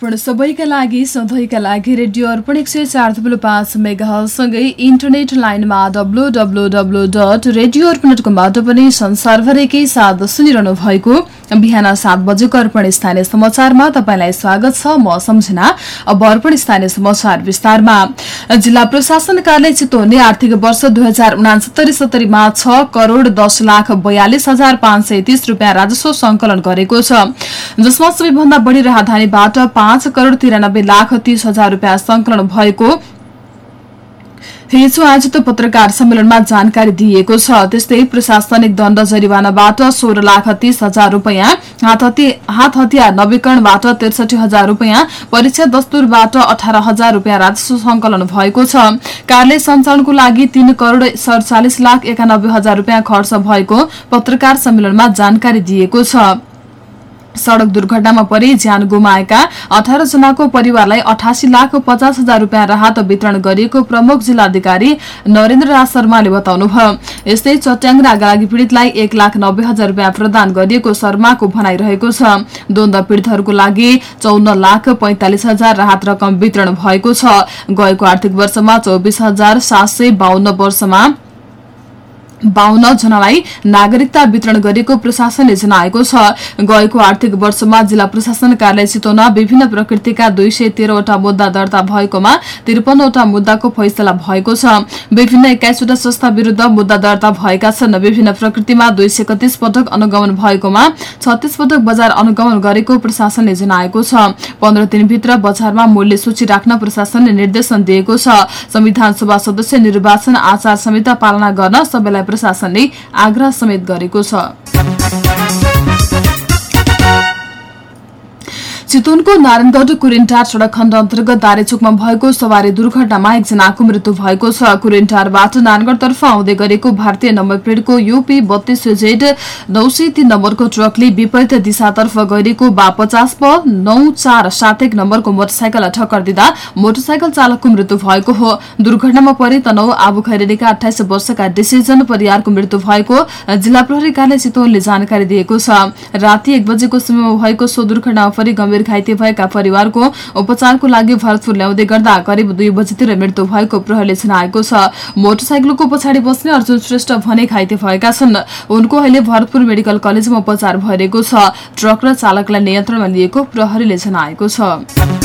अर्पण सबैका लागि सधैँका लागि रेडियो अर्पण एक सय चार थुप्रो पाँच मेगासँगै इन्टरनेट लाइनमा W W W dot radio Arpan dot कमबाट पनि संसारभरिकै साथ सुनिरहनु भएको बिहान सात बजेको अर्पण स्थानीय समाचारमा तपाईँलाई स्वागत छ म सम्झना। अब अर्पण स्थानीय समाचार विस्तारमा। जिल्ला प्रशासन कार्यालय चितवनले आर्थिक वर्ष दुई हजार उनासत्तरी सत्तरीमा छ करोड़ दस लाख बयालिस हजार पाँच सय तीस रुपियाँ राजस्व संकलन गरेको छ। जसमा सबैभन्दा बढ़ी राजधानीबाट पाँच करोड़ तिरानब्बे लाख तीस हजार रुपियाँ संकलन भएको हिजो आयोजित पत्रकार सम्मेलनमा जानकारी दिइएको छ। त्यस्तै प्रशासनिक दण्ड जरिवानाबाट सोह्र लाख तीस हजार रूपियाँ हात हतियार नवीकरणबाट त्रिसठी हजार रूपियाँ परीक्षा दस्तुरबाट अठार हजार रूपियाँ राजस्व संकलन भएको छ। कार्यालय सञ्चालनको लागि तीन करोड़ सडचालिस लाख एकानब्बे हजार रूपियाँ खर्च भएको पत्रकार सम्मेलनमा जानकारी दिएको छ। सड़क दुर्घटनामा परि ज्यान गुमाएका अठार जनाको परिवारलाई अठासी लाख पचास हजार रूपियाँ राहत वितरण गरिएको प्रमुख जिल्लाधिकारी नरेन्द्र राज शर्माले बताउनुभयो। यस्तै चट्याङ र पीड़ितलाई एक लाख नब्बे हजार रूपियाँ प्रदान गरिएको शर्माको भनाइरहेको छ। द्वन्द पीड़ितहरूको लागि चौन्न लाख पैंतालिस हजार राहत रकम वितरण भएको छ। गएको आर्थिक वर्षमा चौबिस हजार सात सय बाहन्न वर्षमा बाहन्न जनालाई नागरिकता वितरण गरेको प्रशासनले जनाएको छ। गएको आर्थिक वर्षमा जिल्ला प्रशासन कार्यालय चितवनमा विभिन्न प्रकृतिका दुई सय तेह्रवटा मुद्दा दर्ता भएकोमा त्रिपन्नवटा मुद्दाको फैसला भएको छ। विभिन्न एक्काइसवटा संस्था विरूद्ध मुद्दा दर्ता भएका छन्। विभिन्न प्रकृतिमा दुई सय पटक अनुगमन भएकोमा छत्तीस पटक बजार अनुगमन गरेको प्रशासनले जनाएको छ। पन्ध्र दिनभित्र बजारमा मूल्य सूची राख्न प्रशासनले निर्देशन दिएको छ। संविधान सभा सदस्य निर्वाचन आचार संहिता पालना गर्न सबैलाई प्रशासनले आग्रह समेत गरेको छ। चितवनको नारायणगढ कुरेन्टार सड़क खण्ड अन्तर्गत दारेचोकमा भएको सवारी दुर्घटनामा एकजनाको मृत्यु भएको छ। कुरेन्टारबाट नारायणगढतर्फ आउँदै गरेको भारतीय नम्बर प्लेटको युपी बत्तीस जेड नौ सय तीन नम्बरको ट्रकले विपरीत दिशातर्फ गइरहेको बा पचास प नौ चार सात एक नम्बरको मोटरसाइकललाई ठक्कर दिँदा मोटरसाइकल चालकको मृत्यु भएको हो। दुर्घटनामा परि तनौ आबु खैरेलीका अठाइस वर्षका डिसिजन परियारको मृत्यु भएको जिल्ला प्रहरी कार्यालय चितवनले जानकारी दिएको छ। राति एक बजेको समयमा भएको सो दुर्घटनामा परि गम्भीर घाइते भएका परिवारको उपचारको लागि भरतपुर ल्याउँदै गर्दा करिब दुई बजीतिर मृत्यु भएको प्रहरीले जनाएको छ। मोटरसाइकलको पछाडि बस्ने अर्जुन श्रेष्ठ भने घाइते भएका छन्। उनको अहिले भरतपुर मेडिकल कलेजमा उपचार भइरहेको छ। ट्रक र चालकलाई नियन्त्रणमा लिएको प्रहरीले जनाएको छ।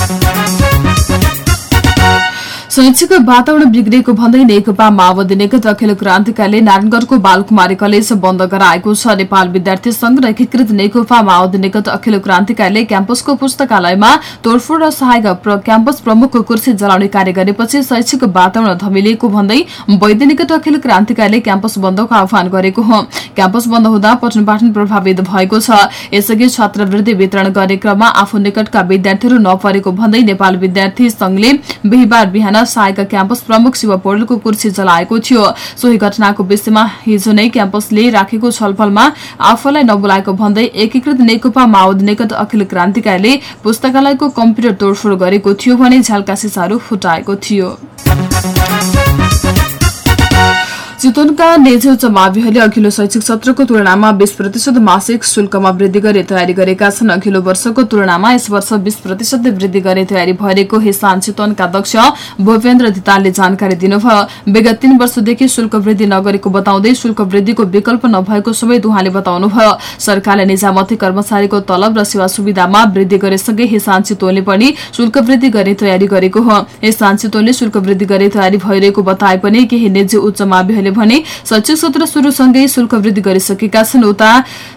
शैक्षिक वातावरण बिग्रिएको भन्दै नेकपा माओवादी नेकत अखिल क्रान्तिकारीले नारायणगढ़को बालकुमारी कलेज बन्द गराएको छ। नेपाल विद्यार्थी संघ र एकीकृत नेकपा माओवादी नेकत अखिल क्रान्तिकारीले क्याम्पसको पुस्तकालयमा तोडफोड र सहायक क्याम्पस प्रमुखको कुर्सी जलाउने कार्य गरेपछि शैक्षिक वातावरण धमिलिएको भन्दै वैद्य निकट अखिल क्रान्तिकारीले क्याम्पस बन्दको आह्वान गरेको हो। क्याम्पस बन्द हुँदा पठन पाठन प्रभावित भएको छ। यसअघि छात्रवृत्ति वितरण गर्ने क्रममा आफू निकटका विद्यार्थीहरू नपरेको भन्दै नेपाल विद्यार्थी संघले बिहिबार बिहान सहायक क्याम्पस प्रमुख शिव पौडेलको कुर्सी जलाएको थियो। सोही घटनाको विषयमा हिजो नै क्याम्पसले राखेको छलफलमा आफूलाई नबोलाएको भन्दै एकीकृत नेकपा माओवादी निकट अखिल क्रान्तिकारीले पुस्तकालयको कम्प्युटर तोडफोड गरेको थियो भने झ्यालका सिसाहरू फुटाएको थियो। चितवनका नेझे उच्च माविहरूले अघिल्लो शैक्षिक सत्रको तुलनामा बीस प्रतिशत मासिक शुल्कमा वृद्धि गरी तयारी गरेका छन्। अघिल्लो वर्षको तुलनामा यस वर्ष बीस प्रतिशत वृद्धि गरी तयारी भइरहेको हिसान चितवनका अध्यक्ष भूपेन्द्र धितालले जानकारी दिनुभयो। विगत तीन वर्षदेखि शुल्क वृद्धि नगरेको बताउँदै शुल्क वृद्धिको विकल्प नभएको समेत उहाँले बताउनुभयो। सरकारले निजामती कर्मचारीको तलब र सेवा सुविधामा वृद्धि गरेसँगै हिसान चितवनले पनि शुल्क वृद्धि गर्ने तयारी गरेको हो। हिसान चितवनले शुल्क वृद्धि गर्ने तयारी भइरहेको बताए पनि केही निजी उच्च माविहरूले भने शैक्षिक सत्र शुरूसँगै शुल्क वृद्धि गरिसकेका छन्। उता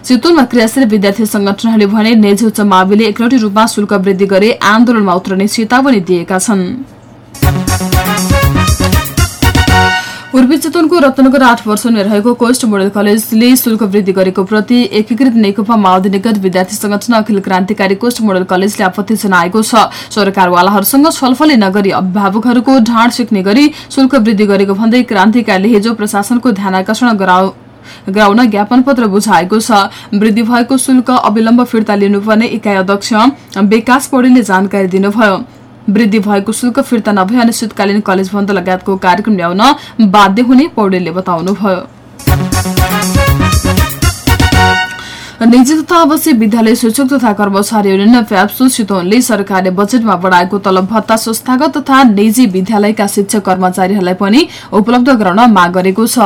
चितवनमा क्रियाशील विद्यार्थी संगठनहरूले भने नेजी उच्च माविले एकलौटी रूपमा शुल्क वृद्धि गरी आन्दोलनमा उत्रने चेतावनी दिएका छन्। पूर्वी चितवनको रत्नगर आठ वर्षमा रहेको कोस्ट मोडल कलेजले शुल्क वृद्धि गरेको प्रति एकीकृत नेकपा माओवादी निगत विद्यार्थी संगठन अखिल क्रान्तिकारी कोस्ट मोडल कलेजले आपत्ति जनाएको छ। सरकारवालाहरूसँग छलफलै नगरी अभिभावकहरूको ढाँड सिक्ने गरी शुल्क वृद्धि गरेको भन्दै क्रान्तिकारीले हिजो प्रशासनको ध्यान आकर्षण गराउ गराउन ज्ञापन पत्र बुझाएको छ। वृद्धि भएको शुल्क अविलम्ब फिर्ता लिनुपर्ने इकाइ अध्यक्ष विकास पौडेलले जानकारी दिनुभयो। वृद्धि भएको शुल्क फिर्ता नभए अनिश्चितकालीन कलेज बन्द लगायतको कार्यक्रम ल्याउन बाध्य हुने पौडेलले बताउनुभयो। निजी तथा आवासीय विद्यालय शिक्षक तथा कर्मचारी युनियन फ्याप्सो चितवनले सरकारले बजेटमा बढाएको तलब भत्ता संस्थागत तथा निजी विद्यालयका शिक्षक कर्मचारीहरूलाई पनि उपलब्ध गराउन माग गरेको छ।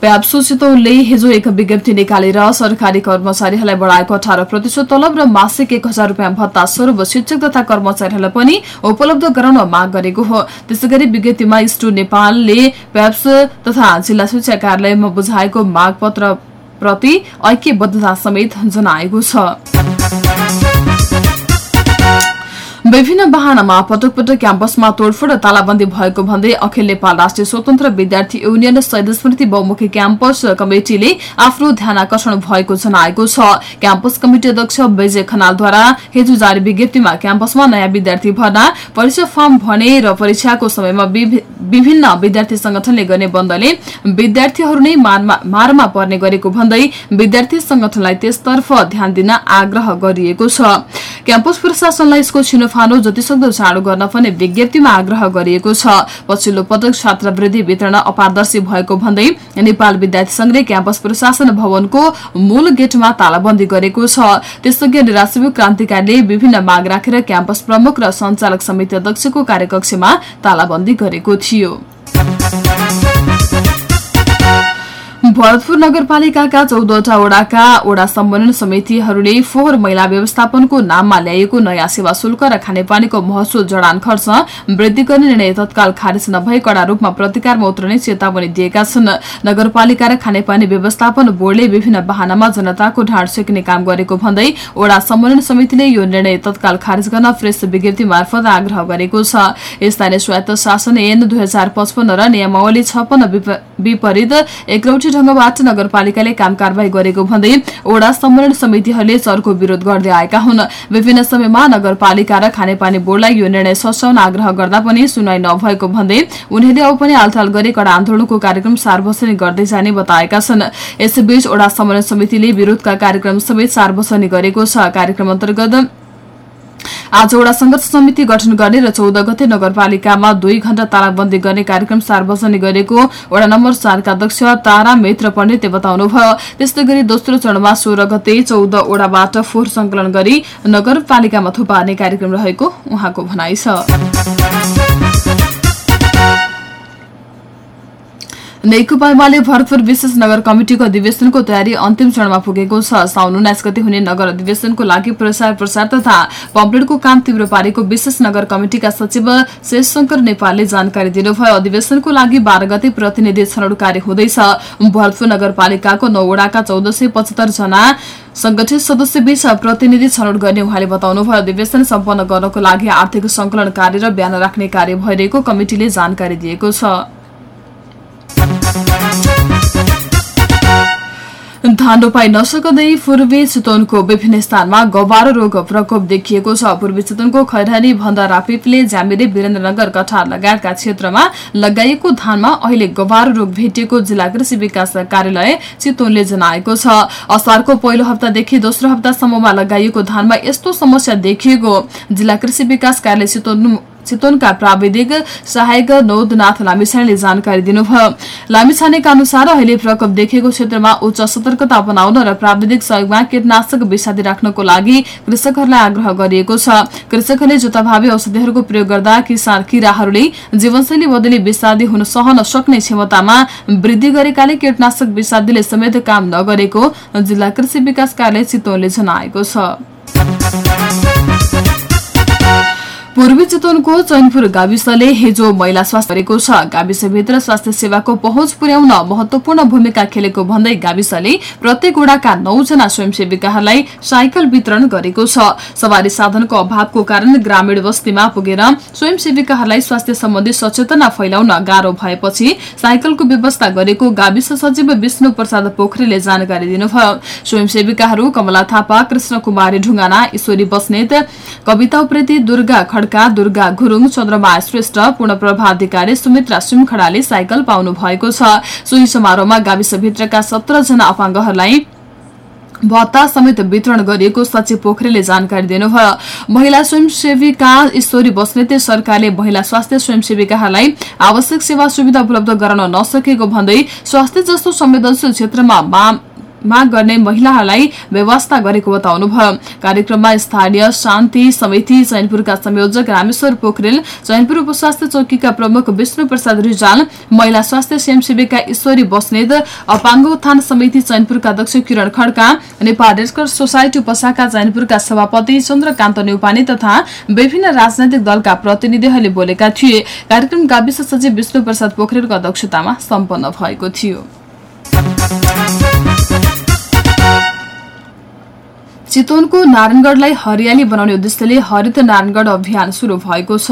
प्याप्सो चितौनले हिजो एक विज्ञप्ति निकालेर सरकारी कर्मचारीहरूलाई बढाएको अठार प्रतिशत तलब र मासिक एक हजार रुपियाँ भत्ता स्वरूप शिक्षक तथा कर्मचारीहरूलाई पनि उपलब्ध गराउन माग गरेको हो। त्यसै गरी विज्ञप्तिमा स्टु नेपालले प्याप्स तथा जिल्ला शिक्षा कार्यालयमा बुझाएको माग पत्र प्रति ऐक्यबद्धता समेत जनाएको छ। विभिन्न वाहनामा पटक पटक क्याम्पसमा तोडफोड तालाबन्दी भएको भन्दै अखिल नेपाल राष्ट्रिय स्वतन्त्र विद्यार्थी युनियन शहीद स्मृति बहुमुखी क्याम्पस कमिटिले आफ्नो ध्यान आकर्षण भएको जनाएको छ। क्याम्पस कमिटी अध्यक्ष विजय खनालद्वारा हिजो जारी विज्ञप्तिमा क्याम्पसमा नयाँ विद्यार्थी भर्ना परीक्षा फर्म भने र परीक्षाको समयमा विभिन्न विद्यार्थी संगठनले गर्ने बन्दले विद्यार्थीहरू नै मारमा पर्ने गरेको भन्दै विद्यार्थी संगठनलाई त्यसतर्फ ध्यान दिन आग्रह गरिएको छ। क्याम्पस प्रशासनलाई यसको छिनोफानो जतिसक्दो चाँडो गर्न पनि विज्ञप्तिमा आग्रह गरिएको छ। पछिल्लो पटक छात्रवृत्ति वितरण अपारदर्शी भएको भन्दै नेपाल विद्यार्थी संघले क्याम्पस प्रशासन भवनको मूल गेटमा तालाबन्दी गरेको छ। त्यसअघि निराश्रिक क्रान्तिकारीले विभिन्न माग राखेर क्याम्पस प्रमुख र संचालक समिति अध्यक्षको कार्यकक्षमा तालाबन्दी गरेको थियो। भरतपुर नगरपालिकाका चौधवटा वडाका वडा सम्मेलन समितिहरूले फोहोर मैला व्यवस्थापनको नाममा ल्याइएको नयाँ सेवा शुल्क र खानेपानीको महसुल जडान खर्च वृद्धि गर्ने निर्णय तत्काल खारेज नभए कड़ा रूपमा प्रतिकारमा उत्रने चेतावनी दिएका छन्। नगरपालिका र खानेपानी व्यवस्थापन बोर्डले विभिन्न वाहनामा जनताको ढाड सेक्ने काम गरेको भन्दै वडा सम्मेलन समितिले यो निर्णय तत्काल खारेज गर्न प्रेस विज्ञप्ति मार्फत आग्रह गरेको छ। स्थानीय स्वायत्त शासन ऐन दुई र नियमावली छपन्न विपरीत एकलौटी ढंगबाट नगरपालिकाले काम कारवाही गरेको भन्दै ओडा सम्मेलन समितिहरूले चर्को विरोध गर्दै आएका हुन्। विभिन्न समयमा नगरपालिका र खानेपानी बोर्डलाई यो निर्णय सच्याउन आग्रह गर्दा पनि सुनाई नभएको भन्दै उनीहरूले अब पनि आलताल गरी कडा आन्दोलनको कार्यक्रम सार्वजनिक गर्दै जाने बताएका छन्। यसैबीच ओडा सम्मेलन समितिले विरोधका कार्यक्रम समेत सार्वजनिक गरेको छ। कार्यक्रम अन्तर्गत आज वडा संघर्ष समिति गठन गर्ने र चौध गते नगरपालिकामा दुई घण्टा तालाबन्दी गर्ने कार्यक्रम सार्वजनिक गरेको वडा नम्बर चारका अध्यक्ष तारा मित्र पण्डितले बताउनुभयो। त्यस्तै गरी दोस्रो चरणमा सोह्र गते चौध वडाबाट फोहोर संकलन गरी नगरपालिकामा थुपार्ने कार्यक्रम रहेको उहाँको भनाइ छ। नेकपा एमाले भरतपुर विशेष नगर कमिटिको अधिवेशनको तयारी अन्तिम चरणमा पुगेको छ। साउन उन्नाइस गते हुने नगर अधिवेशनको लागि प्रचार प्रसार तथा पम्पलेटको काम तीव्र पारेको विशेष नगर कमिटिका सचिव शेषशंकर नेपालले जानकारी दिनुभयो। अधिवेशनको लागि बाह्र गते प्रतिनिधि छनौट कार्य हुँदैछ। भरतपुर नगरपालिकाको नौवडाका चौध सय पचहत्तर जना संगठित सदस्य बीच प्रतिनिधि छनौट गर्ने उहाँले बताउनुभयो। अधिवेशन सम्पन्न गर्नको लागि आर्थिक संकलन कार्य र बिहान राख्ने कार्य भइरहेको कमिटिले जानकारी दिएको छ। धान रोपाई नसक्दै पूर्वी चितवनको विभिन्न स्थानमा गवारो रोग प्रकोप देखिएको छ। पूर्वी चितवनको खैरानी भन्दा रापिपले ज्यामिरे वीरेन्द्रनगर कठार लगायतका क्षेत्रमा लगाइएको धानमा अहिले गवारो रोग भेटिएको जिल्ला कृषि विकास कार्यालय चितवनले जनाएको छ। असारको पहिलो हप्तादेखि दोस्रो हप्तासम्ममा लगाइएको धानमा यस्तो समस्या देखिएको जिल्ला कृषि विकास कार्यालय चितवन चितवनका प्राविधिक सहायक नौदनाथ लामिछानेले जानकारी दिनुभयो। लामिछानेका अनुसार अहिले प्रकोप देखेको क्षेत्रमा उच्च सतर्कता अपनाउन र प्राविधिक सहयोगमा कीटनाशक विषादी राख्नको लागि कृषकहरूलाई आग्रह गरिएको छ। कृषकहरूले जुताभावी औषधिहरूको प्रयोग गर्दा किसान किराहरूले जीवनशैली बदली विषादी हुन सहन सक्ने क्षमतामा वृद्धि गरेकाले कीटनाशक विषादीले समेत काम नगरेको जिल्ला कृषि विकास कार्यालय चितवनले जनाएको छ। पूर्वी चितवनको चैनपुर गाविसले हिजो महिला स्वास्थ्य गरेको छ। गाविसभित्र स्वास्थ्य सेवाको पहुँच पुर्याउन महत्वपूर्ण भूमिका खेलेको भन्दै गाविसले प्रत्येक वडाका नौजना स्वयंसेविकाहरूलाई साइकल वितरण गरेको छ। सवारी साधनको अभावको कारण ग्रामीण बस्तीमा पुगेर स्वयंसेविकाहरूलाई स्वास्थ्य सम्बन्धी सचेतना फैलाउन गाह्रो भएपछि साइकलको व्यवस्था गरेको गाविस सचिव विष्णु प्रसाद पोखरेलले जानकारी दिनुभयो। स्वयंसेविकाहरू कमला थापा कृष्ण कुमारी ढुङ्गाना ईश्वरी बस्नेत कविता उप्रेती दुर्गा खड्का दुर्गा गुरूङ चन्द्रमा श्रेष्ठ पूर्ण अधिकारी सुमित्रा सिमखडाले साइकल पाउनु भएको छ। सोही समारोहमा गाविसभित्रका सत्र जना अपाङ्गहरूलाई भत्ता समेत वितरण गरिएको सचिव पोखरेलले जानकारी दिनुभयो। महिला स्वयंसेविका ईश्वरी बस्नेतले सरकारले महिला स्वास्थ्य स्वयंसेविकाहरूलाई आवश्यक सेवा सुविधा उपलब्ध गराउन नसकेको भन्दै स्वास्थ्य जस्तो संवेदनशील क्षेत्रमा माग गर्ने महिलाहरूलाई व्यवस्था गरेको बताउनुभयो। कार्यक्रममा स्थानीय शान्ति समिति चैनपुरका संयोजक रामेश्वर पोखरेल चैनपुर उपस्वास्थ्य चौकीका प्रमुख विष्णु प्रसाद रिजाल महिला स्वास्थ्य स्वयंसेविका ईश्वरी बस्नेत अपाङ्ग उत्थान समिति चैनपुरका अध्यक्ष Kiran Khadka Nepal red cross society उपशाखा चैनपुरका सभापति चन्द्रकान्त न्यौपाने तथा विभिन्न राजनैतिक दलका प्रतिनिधिहरूले बोलेका थिए। कार्यक्रम गाविस सचिव विष्णु प्रसाद पोखरेलको अध्यक्षतामा सम्पन्न भएको थियो। चितवनको नारायणगढ़लाई हरियाली बनाउने उद्देश्यले हरित नारायणगढ़ अभियान शुरू भएको छ।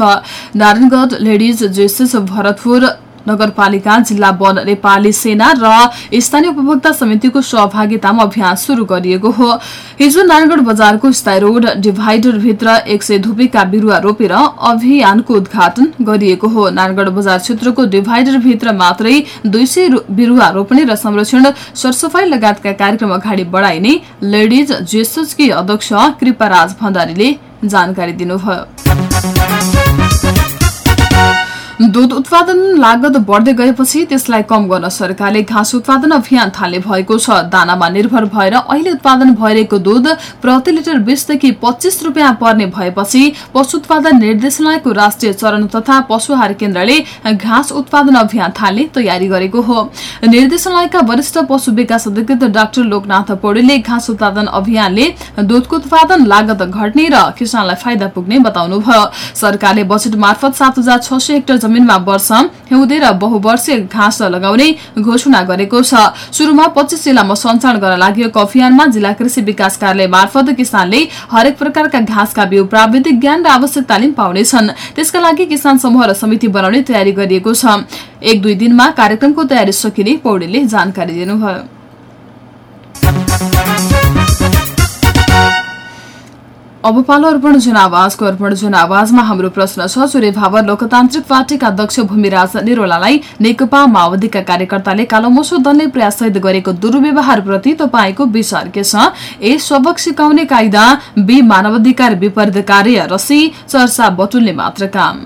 नारायणगढ़ लेडिज जेसेस भरतपुर नगरपालिका जिल्ला वन नेपाली सेना र स्थानीय उपभोक्ता समितिको सहभागितामा अभियान शुरू गरिएको हो। हिजो नारायणगढ़ बजारको स्थायी रोड डिभाइडर भित्र एक सय धुपीका बिरूवा रोपेर अभियानको उद्घाटन गरिएको हो। नारायणगढ़ बजार क्षेत्रको डिभाइडर भित्र मात्रै दुई सय बिरूवा रोप्ने र संरक्षण सरसफाई लगायतका कार्यक्रम अगाडि बढाइने लेडिज जेसुजकी अध्यक्ष कृपाराज भण्डारीले जानकारी दिनुभयो। दूध उत्पादन लागत बढ्दै गएपछि त्यसलाई कम गर्न सरकारले घाँस उत्पादन अभियान थाल्ने भएको छ। दानामा निर्भर भएर अहिले उत्पादन भइरहेको दूध प्रति लिटर बीसदेखि पच्चिस रुपियाँ पर्ने भएपछि पशु उत्पादन निर्देशनालयको राष्ट्रिय चरण तथा पशुहार केन्द्रले घाँस उत्पादन अभियान थाल्ने तयारी गरेको हो। निर्देशनालयका वरिष्ठ पशु विकास अधिकृत डाक्टर लोकनाथ पौडेलले घाँस उत्पादन अभियानले दूधको उत्पादन लागत घट्ने र किसानलाई फाइदा पुग्ने बताउनुभयो। सरकारले बजेट मार्फत सात हेक्टर जमिनमा वर्ष हिउँदे र बहुवर्षीय घाँस लगाउने घोषणा गरेको छ। शुरूमा पच्चिस जिल्लामा सञ्चालन गर्न लागि अभियानमा जिल्ला कृषि विकास कार्यालय मार्फत किसानले हरेक प्रकारका घाँसका बिउ प्राविधिक ज्ञान र आवश्यक तालिम पाउनेछन्। त्यसका लागि किसान समूह र समिति बनाउने तयारी गरिएको छ। एक दुई दिनमा कार्यक्रमको तयारी सकिने पौडेलले जानकारी दिनुभयो। अब पालो अर्पण जनावाजको अर्पण जनावाजमा हाम्रो प्रश्न छ चुरे भावर लोकतान्त्रिक पार्टीका अध्यक्ष भूमिराज निरोलालाई नेकपा माओवादीका कार्यकर्ताले कालोमोसो दल्ने प्रयास गरेको दुर्व्यवहारप्रति तपाईँको विचार के छ? ए सबक सिकाउने कायदा बी मानवाधिकार विपरीत कार्य र सी चर्चा बटुल्ने मात्र काम।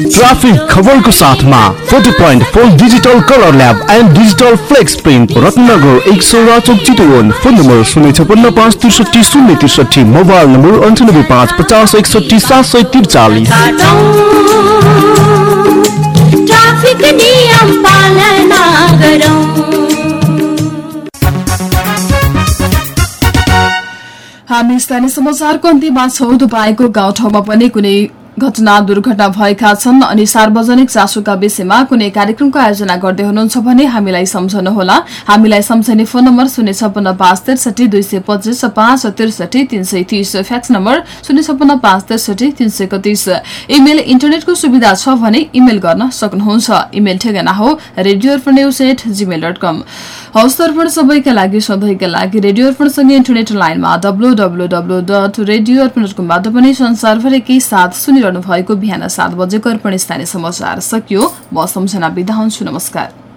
ट्राफिक खबरको साथमा forty point four digital colour lab and digital flex print Ratnagar एक सौ चितवन। फोन नम्बर शून्य छपन्न पाँच त्रिसठी शून्य त्रिसठी मोबाइल नम्बर अन्ठानब्बे पाँच पचास एकसठी सात सय त्रिचालिस। हामी स्थानीय समाचारको अन्तिममा छौ। तपाईँको गाउँठाउँमा पनि कुनै घटना दुर्घटना भएका छन् अनि सार्वजनिक चासोका विषयमा कुनै कार्यक्रमको आयोजना गर्दै हुनुहुन्छ भने हामीलाई सम्झनुहोला। हामीलाई सम्झने फोन नम्बर शून्य छपन्न पाँच त्रिसठी दुई सय पच्चिस पाँच त्रिसठी तिन सय तिस। फ्याक्स नम्बर शून्य छपन्न पाँच त्रिसठी तिन सय एकतिस। इमेल इन्टरनेटको सुविधा छ भने इमेल गर्न सक्नुहुन्छ। इमेल ठेगाना हो रेडियो सबैका लागि सधैँका लागि रेडियो इन्टरनेट लाइनमा W W W dot radio Arpan पनि संसारभरिकै साथ सुनिरहनु भएको बिहान सात बजेको अर्पण स्थानीय समाचार सकियो। म सम्झना बिदा हुन्छु। नमस्कार।